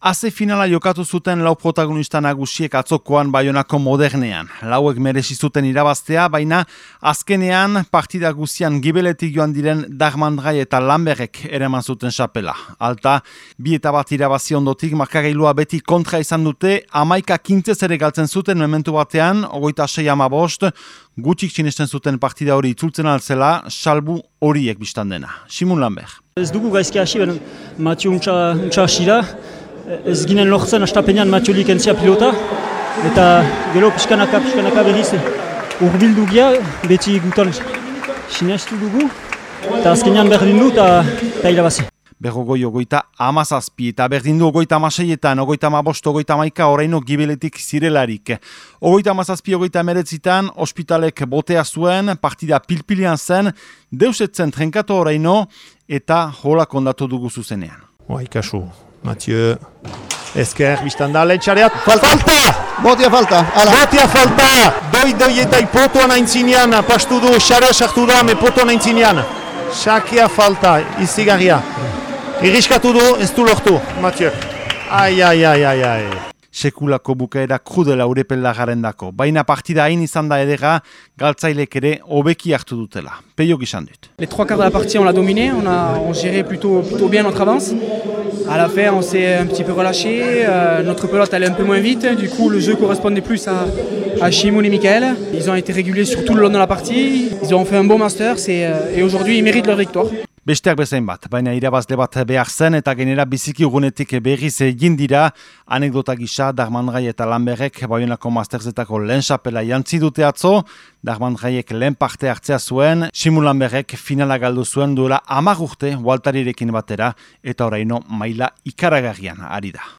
Aze finala jokatu zuten lau protagonista nagusiek atzokoan baionako modernean. Lauek merezi zuten irabaztea, baina azkenean partida guzian gibeletik joan diren Dagmandrai eta Lamberek ere zuten xapela. Alta, bi eta bat irabazi ondotik markagailua beti kontra izan dute, amaika kintzez ere galtzen zuten momentu batean, ogoita sei amabost, gutxik sinesten zuten partida hori itzultzen altzela, salbu horiek biztan dena. Simun Lambert. Ez dugu gaizki hasi, Matio untxa, untxa hasi da, ez ginen lortzen astapenean Matiolik entzia pilota, eta gero pixkanaka, pixkanaka berriz urbildu gia, beti gutan sinestu dugu, eta azkenean berdin du eta irabazi. Berrogoi ogoita amazazpi eta berdindu ogoita amaseietan, ogoita amabost, ogoita amaika oraino gibeletik zirelarik. Ogoita amazazpi, ogoita meretzitan, ospitalek botea zuen, partida pilpilian zen, deusetzen trenkatu oraino eta hola kondatu dugu zuzenean. Oa, ikasu, Mathieu, ezker, biztan da, lehetxareat, falta! Falta! Botia falta, ala. Botia falta! Doi, doi eta ipotuan aintzinean, pastu du, xare sartu da, me potuan aintzinean. Xakia falta, izigarria. Iriskatu du, ez du lortu, Mathieu. Ai, ai, ai, ai, ai. sekulako bukaera krudela urepela garendako. Baina partida hain izan da edera, galtzailek ere hobeki hartu dutela. Peio gizan dut. Les trois quarts de la partie, on l'a dominé, on a on géré plutôt, plutôt bien notre avance. À la fin, on s'est un petit peu relâché, euh, notre pelote allait un peu moins vite, du coup le jeu correspondait plus à, à et Michael. Ils ont été réguliers sur tout le long de la partie, ils ont fait un bon master euh, et aujourd'hui ils méritent leur victoire. Besteak bezain bat, baina irabazle bat behar zen eta genera biziki ugunetik berriz egin dira anekdota gisa Darmandrai eta Lamberrek baionako masterzetako lehen xapela jantzi dute atzo, Darmandraiek lehen parte hartzea zuen, Simu Lamberrek finala galdu zuen duela amagurte Waltarirekin batera eta oraino maila ikaragarrian ari da.